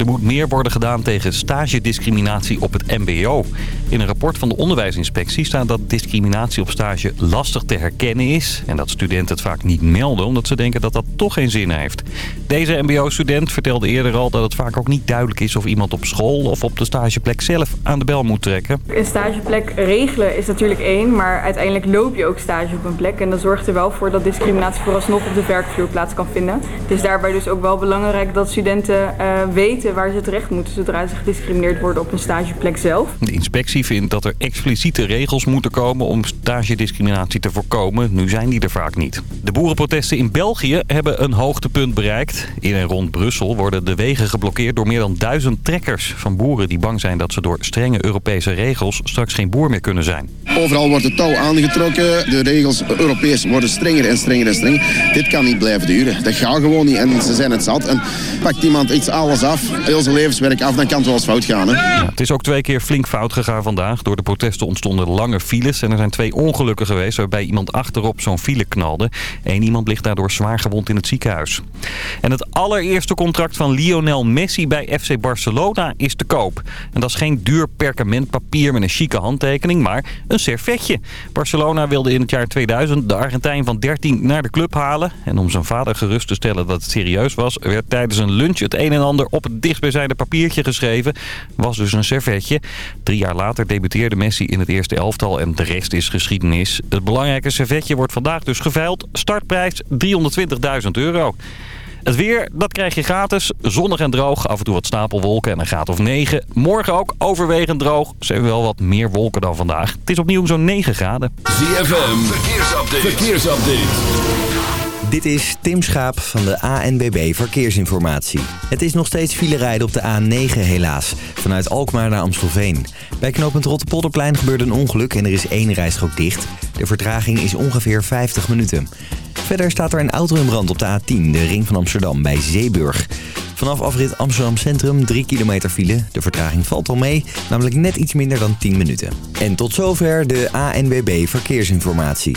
Er moet meer worden gedaan tegen stagediscriminatie op het mbo. In een rapport van de onderwijsinspectie staat dat discriminatie op stage lastig te herkennen is... en dat studenten het vaak niet melden omdat ze denken dat dat toch geen zin heeft. Deze mbo-student vertelde eerder al dat het vaak ook niet duidelijk is... of iemand op school of op de stageplek zelf aan de bel moet trekken. Een stageplek regelen is natuurlijk één, maar uiteindelijk loop je ook stage op een plek. En dat zorgt er wel voor dat discriminatie vooralsnog op de werkvloer plaats kan vinden. Het is daarbij dus ook wel belangrijk dat studenten uh, weten waar ze terecht moeten zodra ze gediscrimineerd worden op een stageplek zelf. De inspectie vindt dat er expliciete regels moeten komen om stagediscriminatie te voorkomen. Nu zijn die er vaak niet. De boerenprotesten in België hebben een hoogtepunt bereikt. In en rond Brussel worden de wegen geblokkeerd door meer dan duizend trekkers van boeren die bang zijn dat ze door strenge Europese regels straks geen boer meer kunnen zijn. Overal wordt het touw aangetrokken. De regels Europees worden strenger en strenger en strenger. Dit kan niet blijven duren. Dat gaat gewoon niet en ze zijn het zat. En pakt iemand iets alles af, heel zijn levenswerk af, dan kan het wel eens fout gaan. Hè? Ja, het is ook twee keer flink fout gegaan vandaag. Door de protesten ontstonden lange files en er zijn twee ongelukken geweest waarbij iemand achterop zo'n file knalde. Eén iemand ligt daardoor zwaar gewond in het ziekenhuis. En het allereerste contract van Lionel Messi bij FC Barcelona is te koop. En dat is geen duur perkamentpapier met een chique handtekening, maar een servetje. Barcelona wilde in het jaar 2000 de Argentijn van 13 naar de club halen. En om zijn vader gerust te stellen dat het serieus was, werd tijdens een lunch het een en ander op het dichtstbijzijnde papiertje geschreven. Was dus een servetje. Drie jaar later debuteerde Messi in het eerste elftal en de rest is geschiedenis. Het belangrijke servetje wordt vandaag dus geveild. Startprijs 320.000 euro. Het weer, dat krijg je gratis. Zonnig en droog, af en toe wat stapelwolken en een graad of 9. Morgen ook overwegend droog. Hebben wel wat meer wolken dan vandaag. Het is opnieuw zo'n 9 graden. ZFM, verkeersupdate. verkeersupdate. Dit is Tim Schaap van de ANBB Verkeersinformatie. Het is nog steeds file rijden op de A9 helaas, vanuit Alkmaar naar Amstelveen. Bij knooppunt Rotterpolderplein gebeurde een ongeluk en er is één rijstrook dicht. De vertraging is ongeveer 50 minuten. Verder staat er een auto in brand op de A10, de ring van Amsterdam, bij Zeeburg. Vanaf afrit Amsterdam Centrum 3 kilometer file. De vertraging valt al mee, namelijk net iets minder dan 10 minuten. En tot zover de ANWB Verkeersinformatie.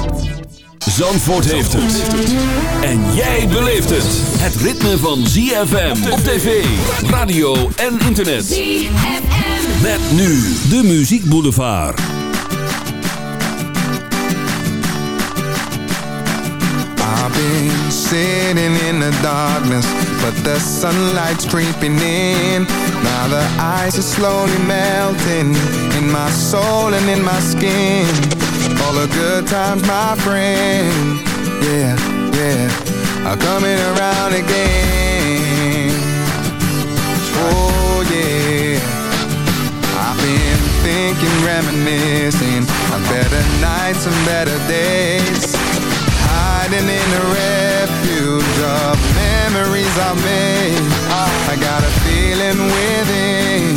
Zandvoort heeft het. En jij beleeft het. Het ritme van ZFM op tv, radio en internet. ZFM. Met nu de Muziek Boulevard. I've been sitting in the darkness, but the sunlight's creeping in. Now the ice is slowly melting in my soul and in my skin. All the good times, my friend. Yeah, yeah. Are coming around again. Oh, yeah. I've been thinking, reminiscing On better nights and better days. Hiding in the refuge of memories I made. I got a feeling within,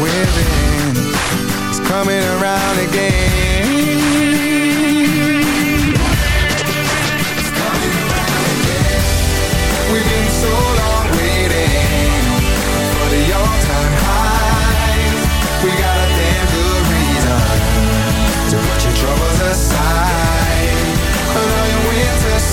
within. It's coming around again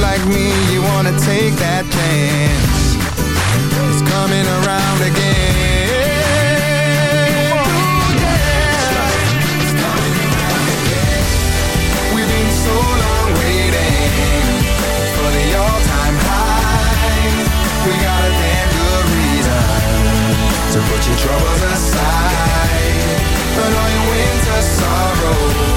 like me, you wanna take that chance. It's coming around again. It's coming around again. We've been so long waiting For the all-time high. We got a damn good reason To put your troubles aside. But all your winter sorrows.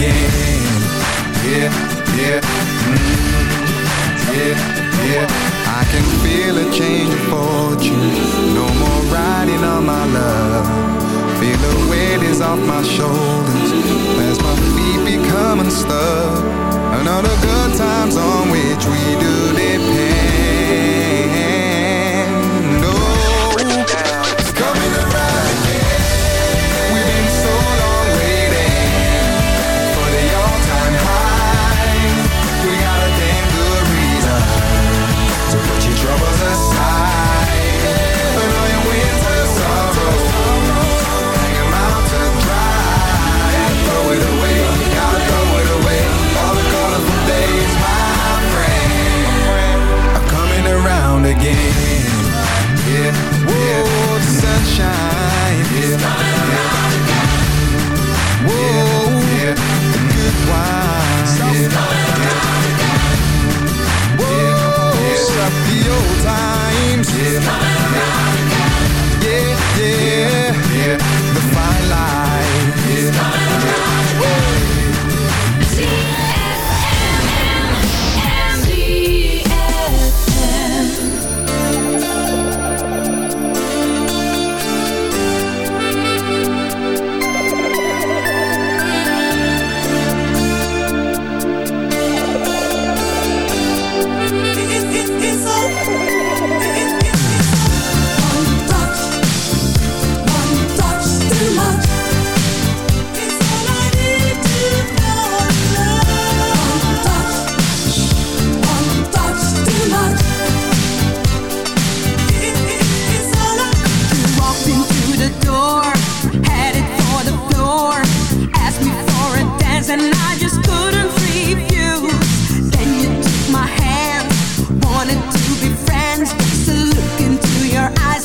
again. Yeah, yeah, mm, yeah, yeah. I can feel a change of fortune. No more riding on my love. Feel the weight is off my shoulders as my feet become unstuck. Another good time's on which we do.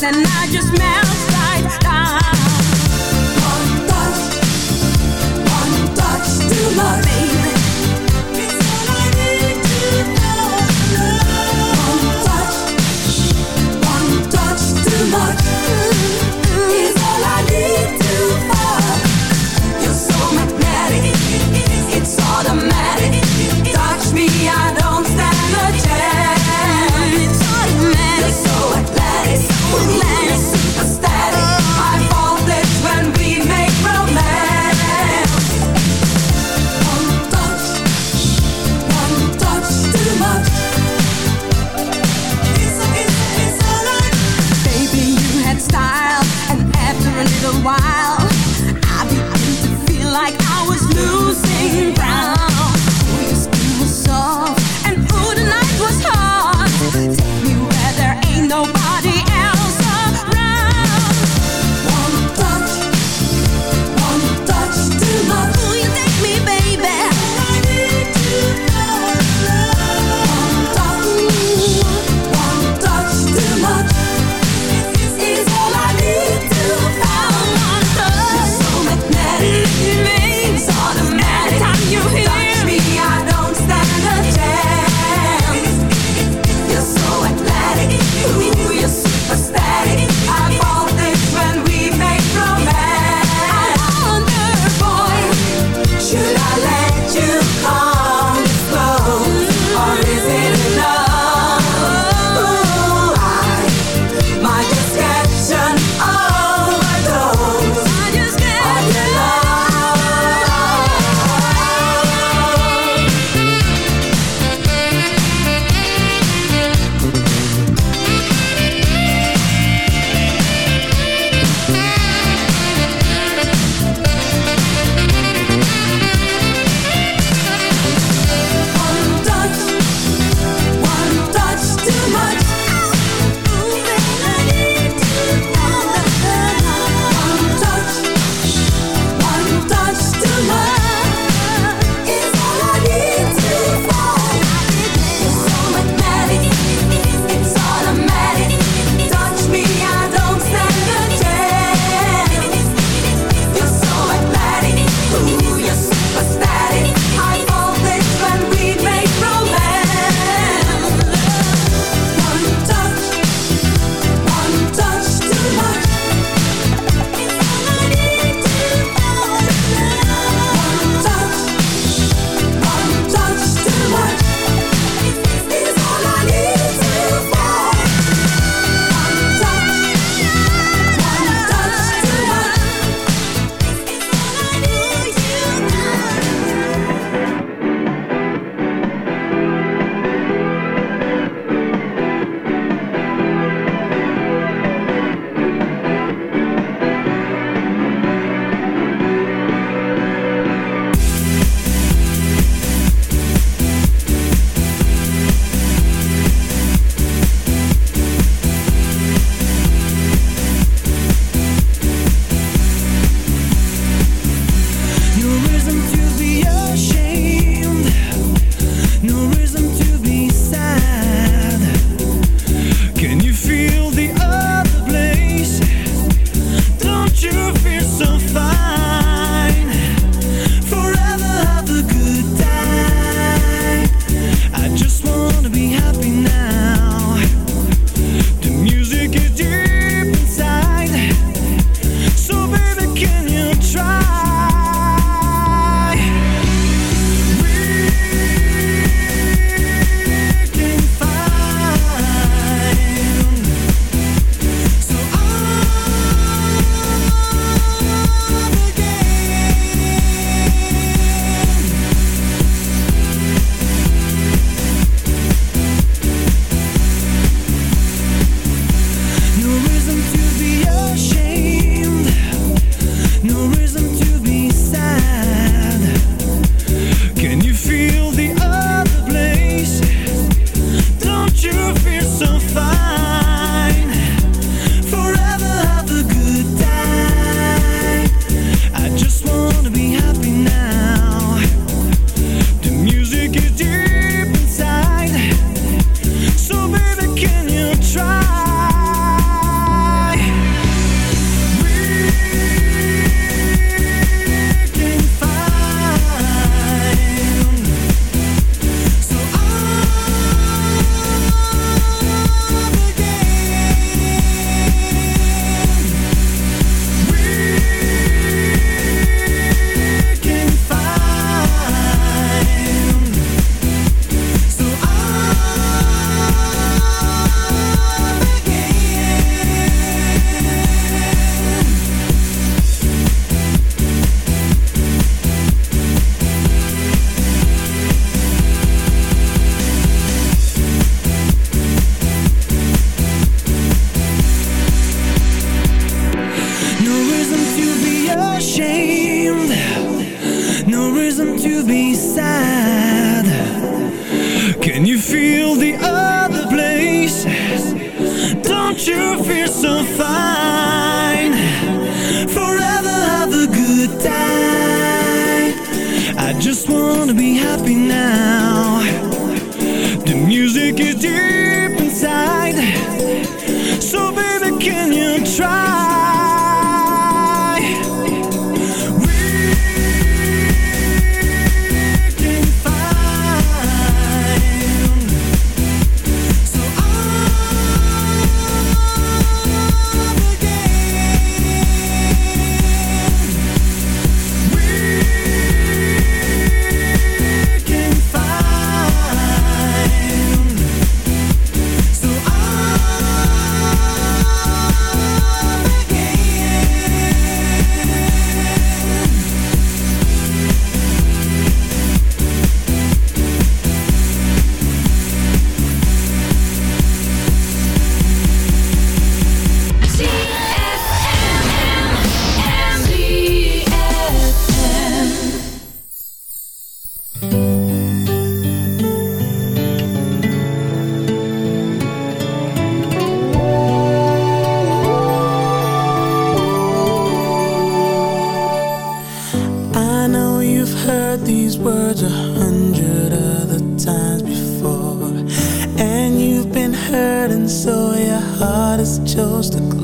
And I just melt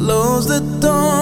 close the door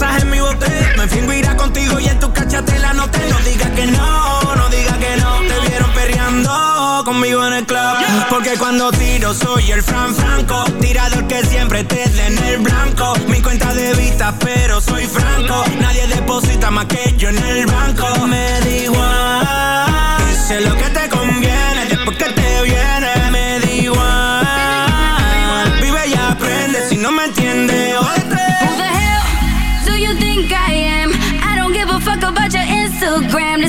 Te en mi bote. Me fingo irá contigo y en tu cachate la noté. No digas que no, no digas que no. Te vieron perreando conmigo en el club. Porque cuando tiro soy el Fran Franco. Tirador que siempre te dé en el blanco. Mi cuenta de vista, pero soy franco. Nadie deposita más que yo en el banco. Me da igual. Sé lo que te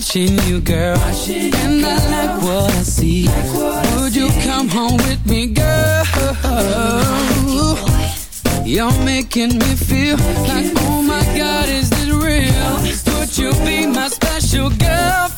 Watching you, girl, and I like what I see. Like what Would you come home with me, girl? You're making me feel like, oh my God, is this real? Would you be my special girlfriend,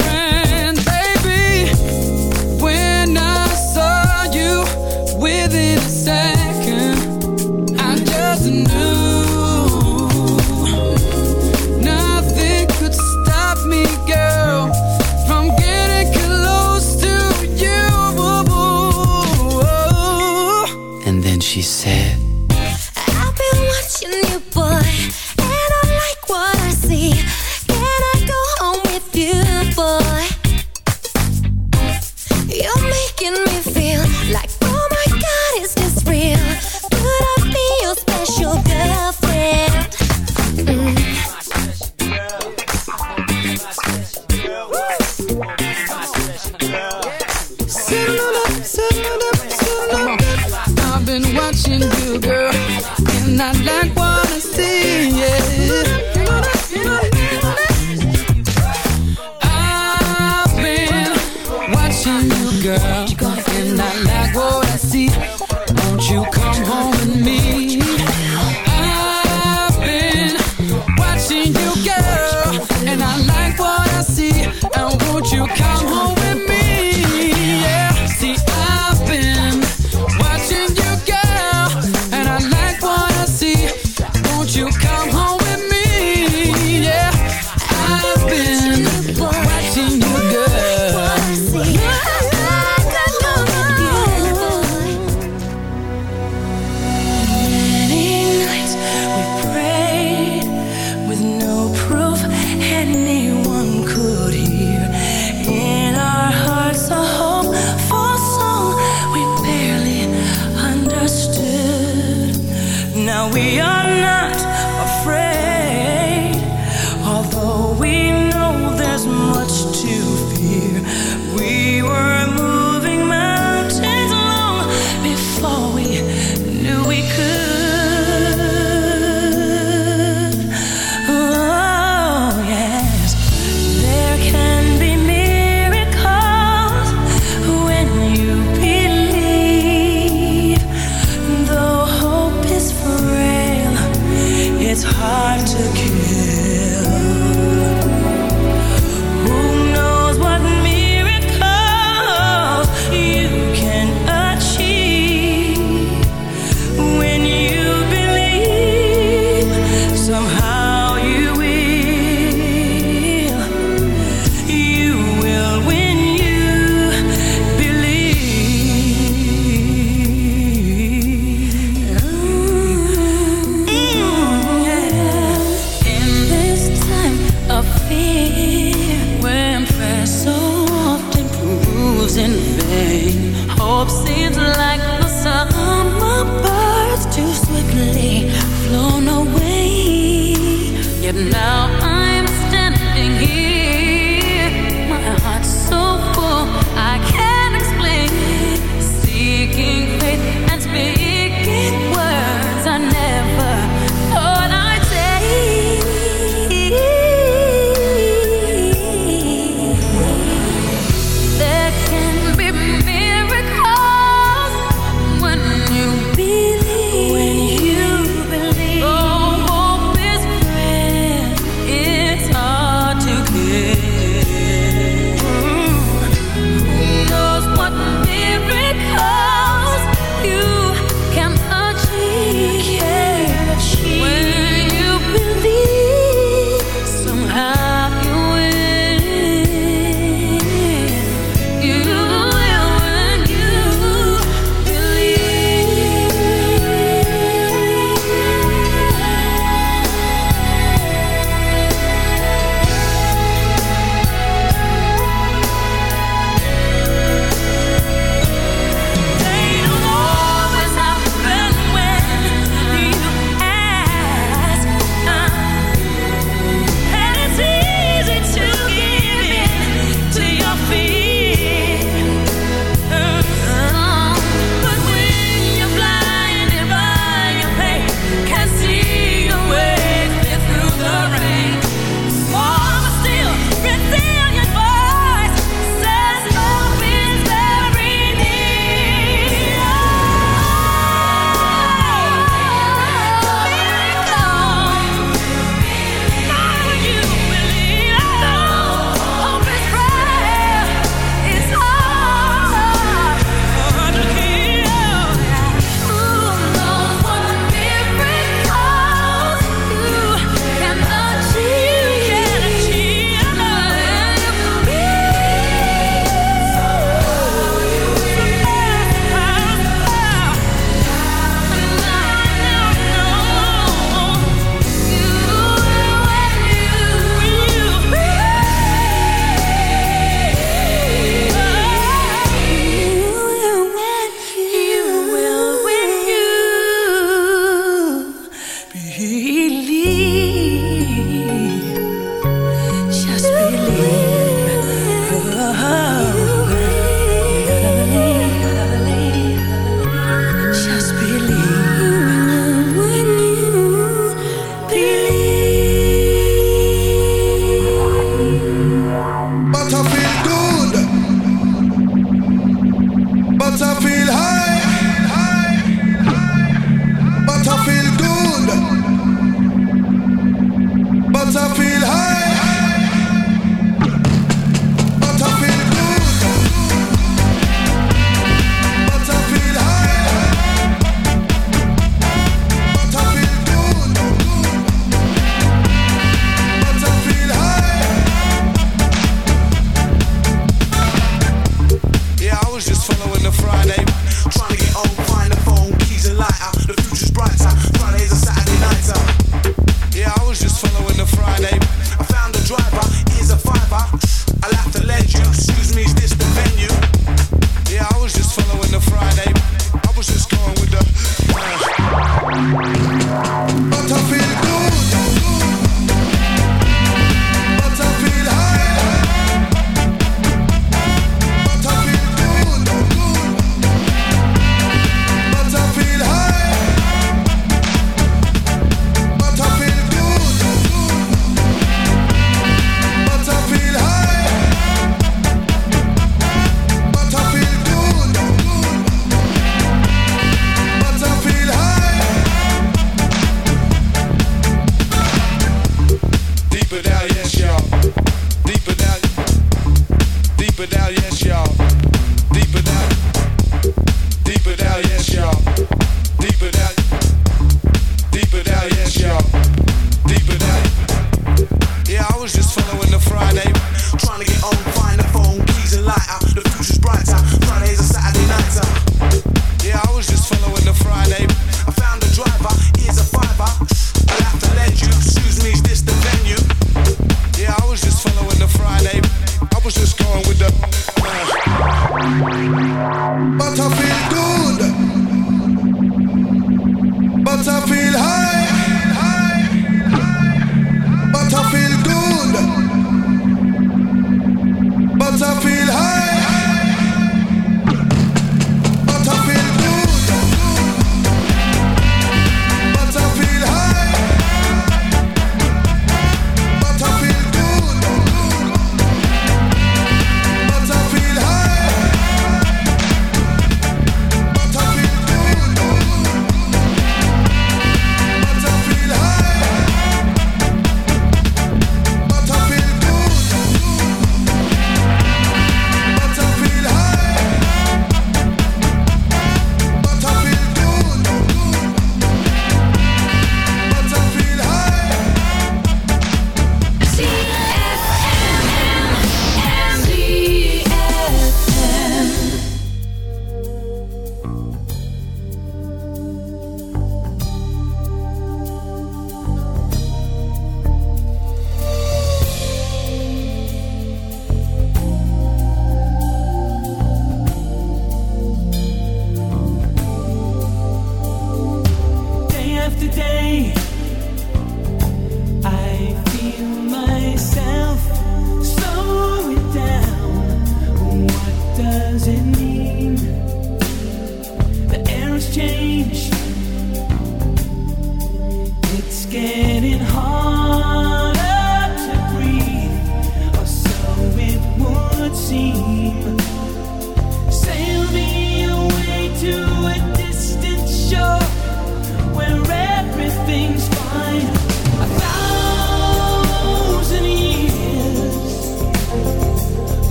was just